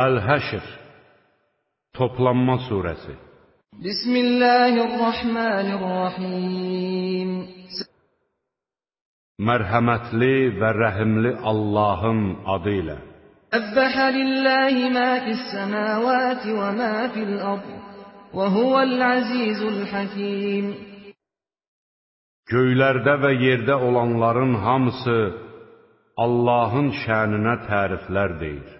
Əl-Həşr Toplanma Suresi. Bismillahirrahmanirrahim. Mərhəmətli və rəhimli Allahın adı ilə. Səbbəhə lillahi ma fis-səmavati və ma fil-ard və huvəl-əzizul hakim. Göylərdə və yerdə olanların hamısı Allahın şəninə təriflər deyir.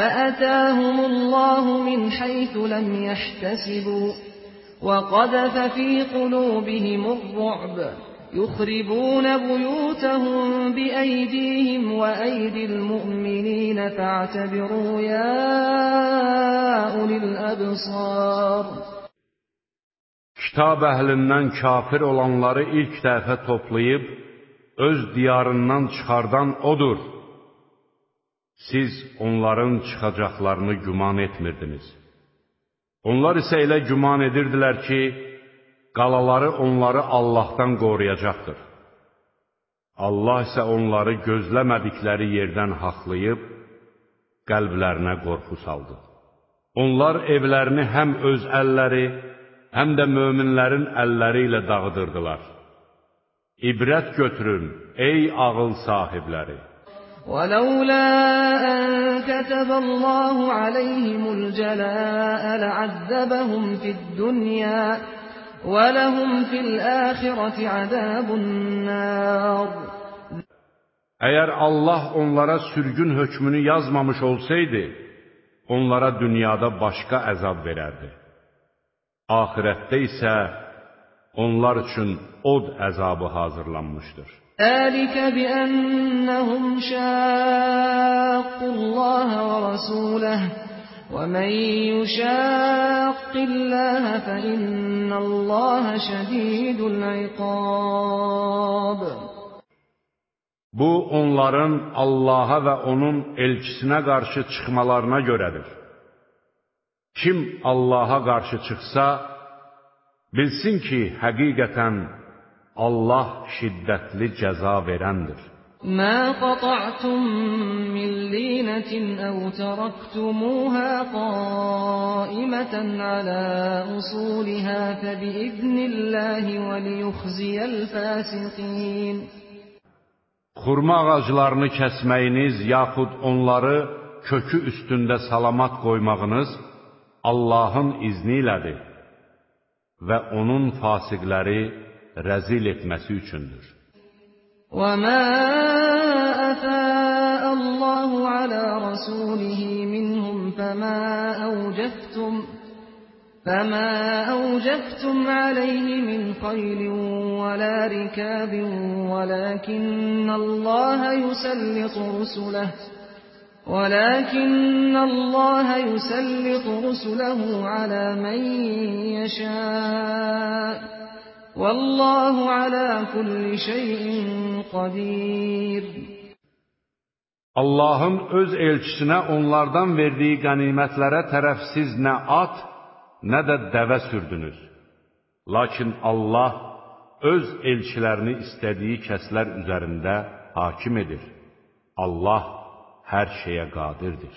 فأتاهم الله من حيث لم يحتسبوا وقذف في قلوبهم الرعب يخربون بيوتهم بأيديهم وأيدي المؤمنين فاعتبروا يا أولي الأبصار Kitab əhlindən kafir olanları ilk dəfə toplayıb, öz diyarından çıxardan odur. Siz onların çıxacaqlarını güman etmirdiniz. Onlar isə elə güman edirdilər ki, qalaları onları Allahdan qoruyacaqdır. Allah isə onları gözləmədikləri yerdən haqlayıb, qəlblərinə qorxu saldı. Onlar evlərini həm öz əlləri, həm də möminlərin əlləri ilə dağıdırdılar. İbrət götürün, ey ağıl sahibləri! وَلَوْلَا أَن كَتَبَ اللَّهُ عَلَيْهِمُ الْجَلَاءَ لَعَذَّبَهُمْ فِي الدُّنْيَا وَلَهُمْ فِي الْآخِرَةِ عَذَابُ النَّارِ Əgər Allah onlara sürgün hökmünü yazmamış olsaydı, onlara dünyada başqa əzab verərdi. Ahirətdə isə onlar üçün od əzabı hazırlanmışdır. Əlikə biənnəhum şəqqullah və rasuləh və mən yüşəqqilləhə fəinnəlləhə şədidul iqab. Bu, onların Allaha və onun elçisinə qarşı çıxmalarına görədir. Kim Allaha qarşı çıxsa, bilsin ki, həqiqətən Allah şiddətli cəza verəndir. Mə qata'tum min linətin əv tərəktumuhə qaimətən alə usulihə fəbiiznilləhi və liyuxziyəl fəsiqin. Xurma ağaclarını kəsməyiniz, yaxud onları kökü üstündə salamat qoymağınız Allahın izni ilədir və onun fasiqləri rəzil etməsi üçündür. وَمَا أَفَاءَ اللَّهُ عَلَى رَسُولِهِ مِنْهُمْ فَمَا أَوْجَفْتُمْ فَمَا أَوْجَفْتُمْ عَلَيْهِ مِنْ خَيْلٍ وَلَا رِكَابٍ وَلَكِنَّ اللَّهَ يُسَلِّطُ رُسُلَهُ ولكن الله يسلط رسله على من يشاء Vallahu ala kulli şeyin qadir. Allahın öz elçisinə onlardan verdiyi qənimətlərə tərəfsiz nə at, nə də dəvə sürdünüz. Lakin Allah öz elçilərini istədiyi kəslər üzərində hakim edir. Allah hər şeyə qadirdir.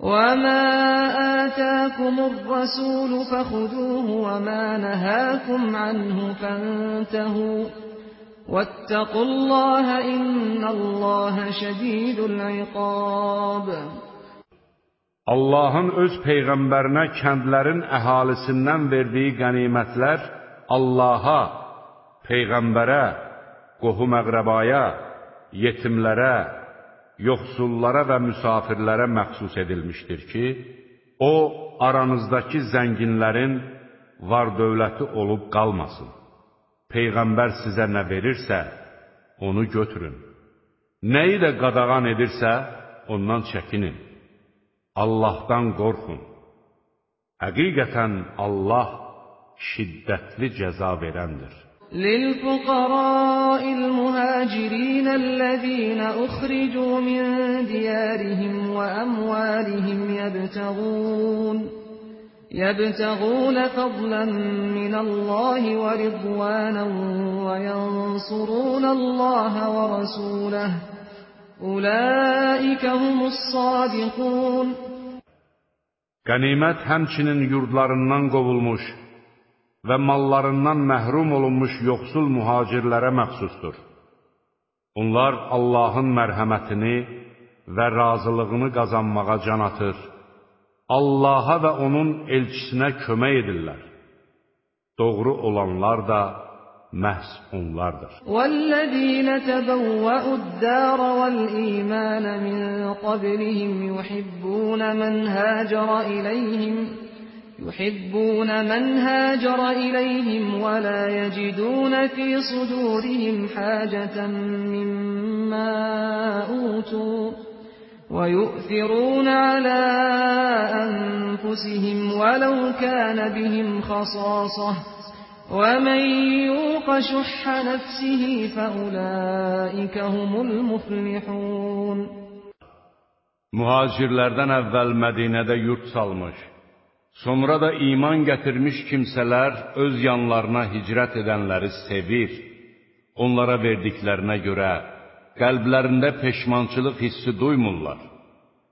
وما آتاكم الرسول فخذوه وما نهاكم عنه فانتهوا واتقوا الله إن الله شديد العقاب Allahın öz peyğəmbərinə kəndlərin əhalisindən verdiyi qənimətlər Allaha, peyğəmbərə, qohum-əqrəbaya, yetimlərə, yoxsullara və müsafirlərə məxsus edilmişdir ki, o, aranızdakı zənginlərin var-dövləti olub qalmasın. Peyğəmbər sizə nə verirsə, onu götürün. Nəyi də qadağan edirsə, ondan çəkinin. Allahdan qorxun. Həqiqətən Allah şiddətli cəza verəndir. للفقراء المهاجرين الذين أخرجوا من ديارهم وأموالهم يبتغون يبتغون فضلا من الله ورضوانا وينصرون الله ورسوله. أولئك هم الصادقون. Qənimət həmçinin yurdlarından qovulmuş və mallarından məhrum olunmuş yoxsul mühacirlərə məxsusdur. Onlar Allahın mərhəmətini və razılığını qazanmağa can atır, Allaha və onun elçisinə kömək edirlər. Doğru olanlar da məhz onlardır. وَالَّذِينَ تَبَوَّأُوا الدَّارَ وَالْإِيمَانَ مِنْ قَبْلِهِمْ يُحِبُّونَ مَنْ هَاجَرَ إِلَيْهِمْ يحبون من هاجر إليهم ولا يجدون في صدورهم حاجة مما أوتوا ويؤثرون على أنفسهم ولو كان بهم خصاصة ومن يوق شح نفسه فأولئك هم المفلحون Mühacirlərdən əvvəl Mədinədə yurt salmış Sonra da iman gətirmiş kimsələr öz yanlarına hicrət edənləri sevir, onlara verdiklərinə görə qəlblərində peşmançılıq hissi duymurlar.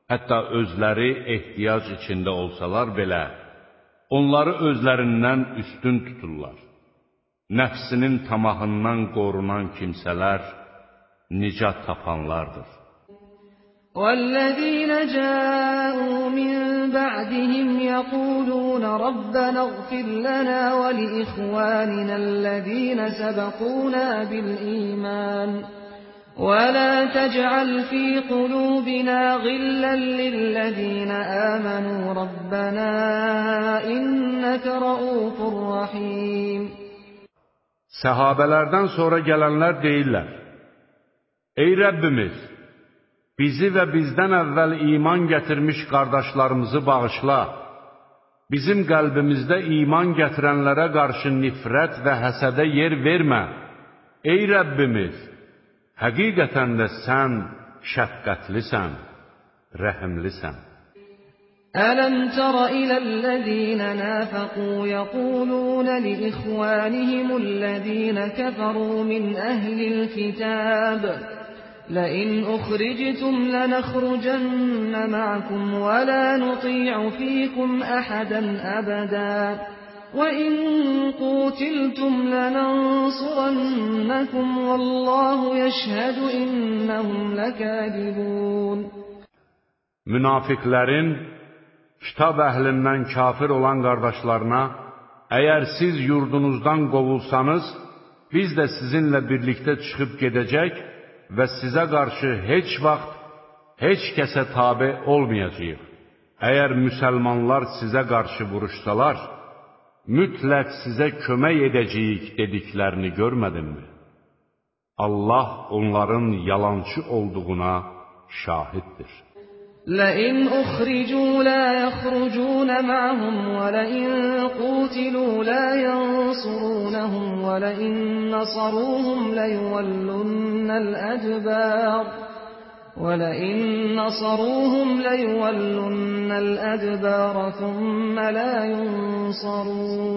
Hətta özləri ehtiyac içində olsalar belə, onları özlərindən üstün tuturlar. Nəfsinin tamahından qorunan kimsələr nicat tapanlardır. وَالَّذِينَ جَاءُوا مِن بَعْدِهِمْ يَقُولُونَ رَبَّنَا اغْفِرْ لَنَا وَلِإِخْوَانِنَا الَّذِينَ سَبَقُونَا بِالْإِيمَانِ. وَلَا تَجْعَلْ فِي قُلُوبِنَا غِلًّا لِّلَّذِينَ آمَنُوا. رَبَّنَا إِنَّكَ رَءُوفٌ رَّحِيمٌ. Səhabələrdən sonra gələnlər deyirlər: Ey Rəbbimiz, Bizi və bizdən əvvəl iman gətirmiş qardaşlarımızı bağışla. Bizim qəlbimizdə iman gətirənlərə qarşı nifrət və həsədə yer vermə. Ey Rəbbimiz, həqiqətən də sən şəfqətlisən, rəhimlisən. ألم تر إلى الذين نافقوا يقولون لإخوانهم الذين كفروا من أهل الكتاب لئن أخرجتم لنخرجن معكم ولا نطيع فيكم أحدا أبدا وإن قوتلتم لننصرنكم والله يشهد إنهم لكاذبون Münafiqlərin kitab əhlindən kafir olan qardaşlarına, əgər siz yurdunuzdan qovulsanız, biz də sizinlə birlikdə çıxıb gedəcək və sizə qarşı heç vaxt heç kəsə tabe olmayacağıq. Əgər müsəlmanlar sizə qarşı vuruşsalar, mütləq sizə kömək edəcəyik dediklərini görmədinmi? Allah onların yalancı olduğuna şahiddir. لئن أخرجوا لا يخرجون معهم ولئن قوتلوا لا ينصرونهم ولئن نصروهم ليولن الأدبار ولئن نصروهم ليولن الأدبار ثم لا ينصرون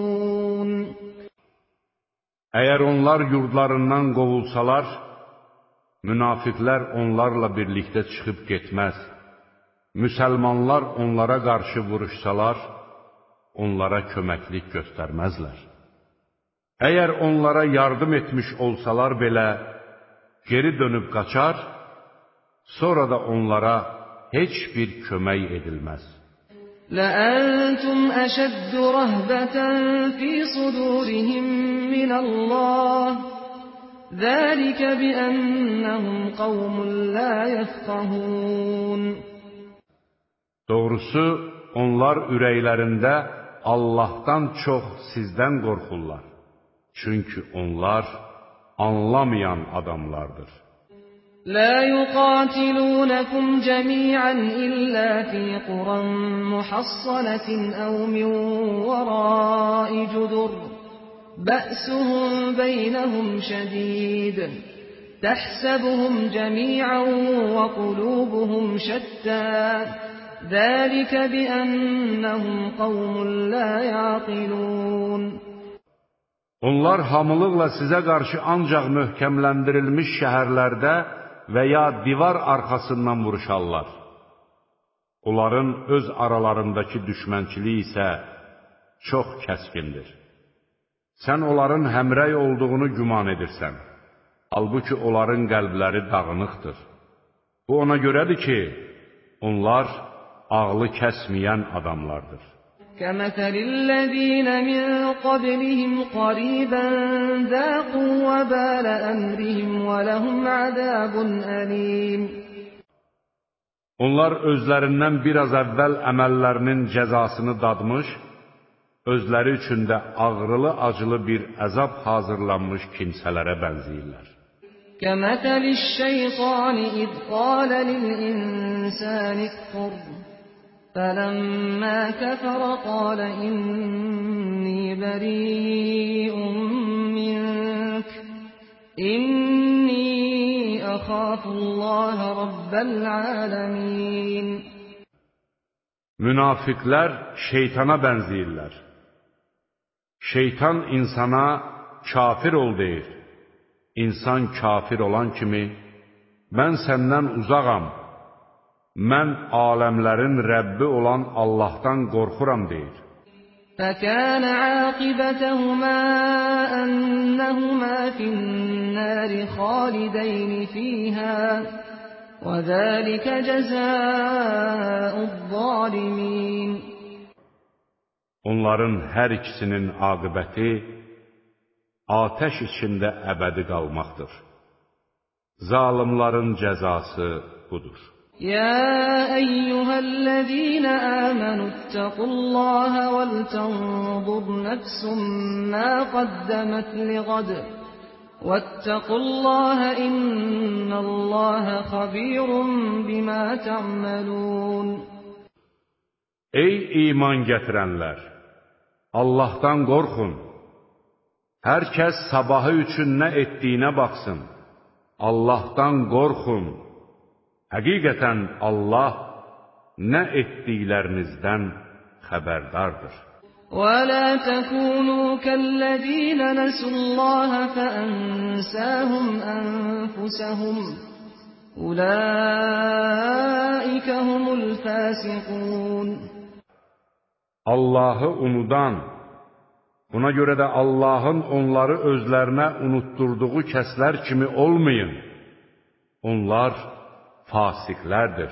Əgər onlar yurdlarından qovulsalar, münafiqlər onlarla birlikdə çıxıb getməz. müsəlmanlar onlara qarşı vuruşsalar, onlara köməklik göstərməzlər. Əgər onlara yardım etmiş olsalar belə, geri dönüb qaçar, sonra da onlara heç bir kömək edilməz. لأنتم أشد رهبة في صدورهم من الله ذلك بأنهم قوم لا يفقهون Doğrusu, onlar ürəklərində Allahdan çox sizdən qorxurlar. Çünki onlar anlamayan adamlardır. لا يقاتلونكم جميعا إلا في قرى محصنة أو من وراء جدر بأسهم بينهم شديد تحسبهم جميعا وقلوبهم شتى ذلك بأنهم قوم لا يعقلون Onlar hamılıqla sizə qarşı ancaq möhkəmləndirilmiş şəhərlərdə və ya divar arxasından vuruşarlar. Onların öz aralarındakı düşmənçiliyi isə çox kəskindir. Sən onların həmrəy olduğunu güman edirsən. Halbuki onların qəlbləri dağınıqdır. Bu ona görədir ki, onlar ağlı kəsməyən adamlardır. كمثل الذين من قبلهم قريبا ذاقوا وبال أمرهم ولهم عذاب أليم Onlar özlərindən biraz əvvəl əməllərinin cəzasını dadmış, özləri üçün də ağrılı-acılı bir əzab hazırlanmış kimsələrə bənzəyirlər. كمثل الشيطان إذ قال للإنسان اكفر فلما كفر قال إني بريء منك إني أخاف الله رب العالمين Münafiqlər şeytana bənzəyirlər. Şeytan insana kafir ol deyir. İnsan kafir olan kimi, mən səndən uzağam, mən aləmlərin Rəbbi olan Allahdan qorxuram deyir. فكان عاقبتهما أنهما في النار خالدين فيها وذلك جزاء الظالمين Onların hər ikisinin aqibəti atəş içində əbədi qalmaqdır. Zalimların cəzası budur. يا أيها الذين آمنوا اتقوا الله ولتنظر نفس ما قدمت لغد واتقوا الله إن الله خبير بما تعملون Ey iman gətirənlər! Allahdan qorxun. Hər kəs sabahı üçün nə etdiyinə baxsın. Allahdan qorxun. Həqiqətən Allah nə etdiklərinizdən xəbərdardır. ولا تكونوا كالذين نسوا الله فأنساهم أنفسهم أولئك هم الفاسقون Allahı unudan, buna görə də Allahın onları özlərinə unutturduğu kəslər kimi olmayın. Onlar fasıklardır.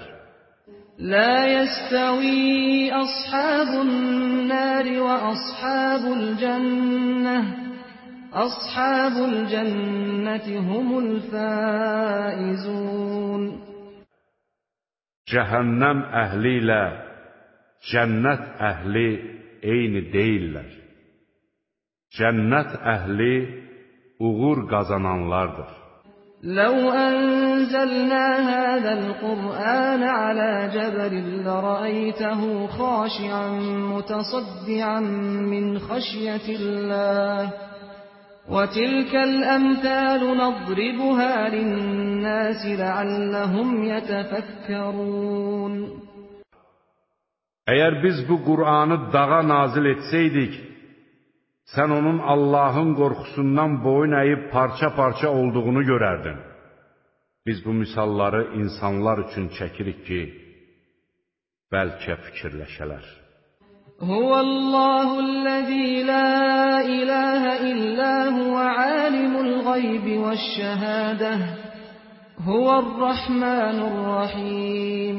La yestavi ashabun nar ve ashabul cennah. Ashabul cenneti humul faizun. Cəhənnəm əhli ilə cənnət əhli eyni deyillər. Cənnət əhli uğur qazananlardır. لو أنزلنا هذا القرآن على جبل لرأيته خاشعا متصدعا من خشية الله وتلك الأمثال نضربها للناس لعلهم يتفكرون. Əgər biz bu Qur'anı dağa nazil etsəydik, sən onun Allahın qorxusundan boyun əyib parça-parça olduğunu görərdin. Biz bu misalları insanlar üçün çəkirik ki, bəlkə fikirləşələr. Huvallahu'l-lezî lâ ilâhe illâ huve âlimul gaybi ve'ş-şehâdeh. Huvarrahmanurrahim.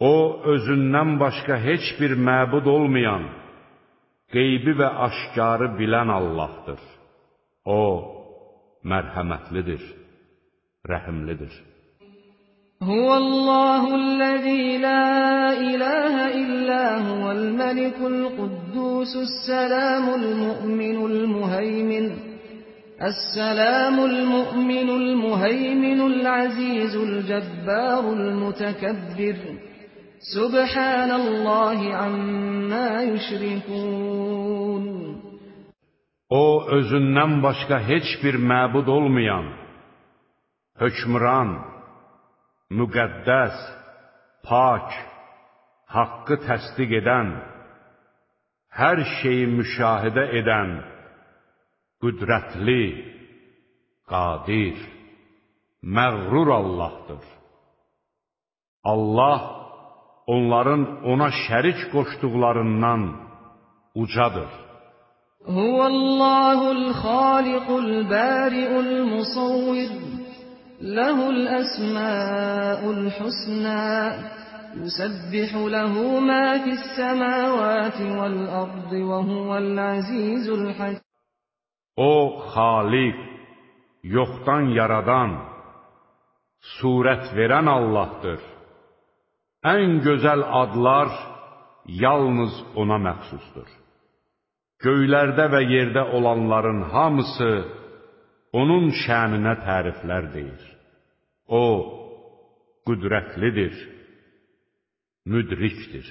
O özündən başqa heç bir məbud olmayan qeybi və aşkarı bilən Allahdır. O, mərhəmətlidir, rəhimlidir. Huvallahu'l-lezî lâ ilâhe illâ huvel-melikul-quddûsus-selâmul-mu'minul-muheymin. السلام المؤمن المهيمن العزيز الجبار المتكبر Subhanallahi amma yushrikun. O özündən başqa heç bir məbud olmayan, hökmran, müqəddəs, pak, haqqı təsdiq edən, hər şeyi müşahidə edən, qüdrətli, qadir, məğrur Allahdır. Allah onların ona şərik qoşduqlarından ucadır. Huvallahul xaliqul bari'ul musawwir lahul asmaul husna yusabbihu lahu ma fis samawati vel ardi ve huvel azizul hakim O Xaliq yoxdan yaradan surət verən Allahdır Ən gözəl adlar yalnız ona məxsusdur. Göylərdə və yerdə olanların hamısı onun şəninə təriflər deyir. O, qüdrətlidir, müdrikdir.